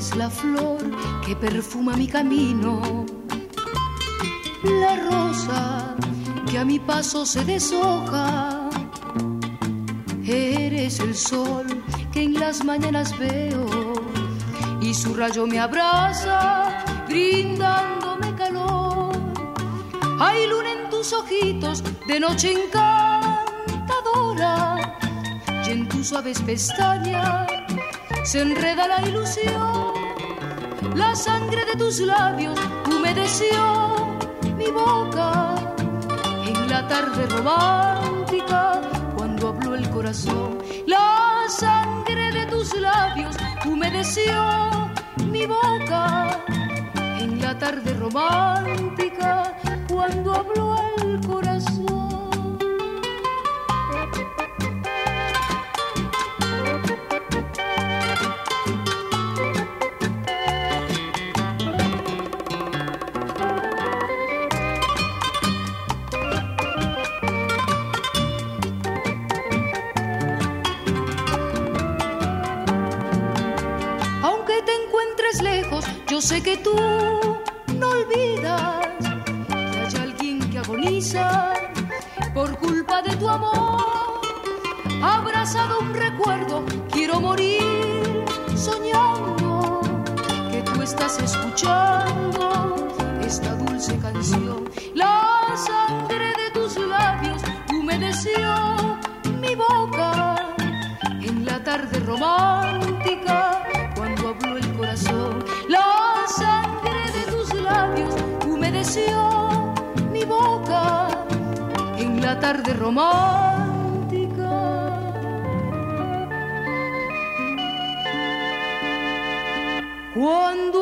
es la flor que perfuma mi camino, la rosa que a mi paso se deshoja. Eres el sol que en las mañanas veo y su rayo me abraza brindándome calor. Hay luna en tus ojitos de noche encantadora y en tus suaves pestañas se enreda la ilusión. La sangre de tus labios humedeció mi boca en la tarde romántica cuando habló el corazón. La sangre de tus labios humedeció mi boca en la tarde romántica cuando habló el Sé que tú no olvidas que hay alguien que agoniza por culpa de tu amor. Abrazado un recuerdo, quiero morir soñando que tú estás escuchando esta dulce canción. La sangre de tus labios humedeció mi boca en la tarde romántica la tarde romántica. Cuando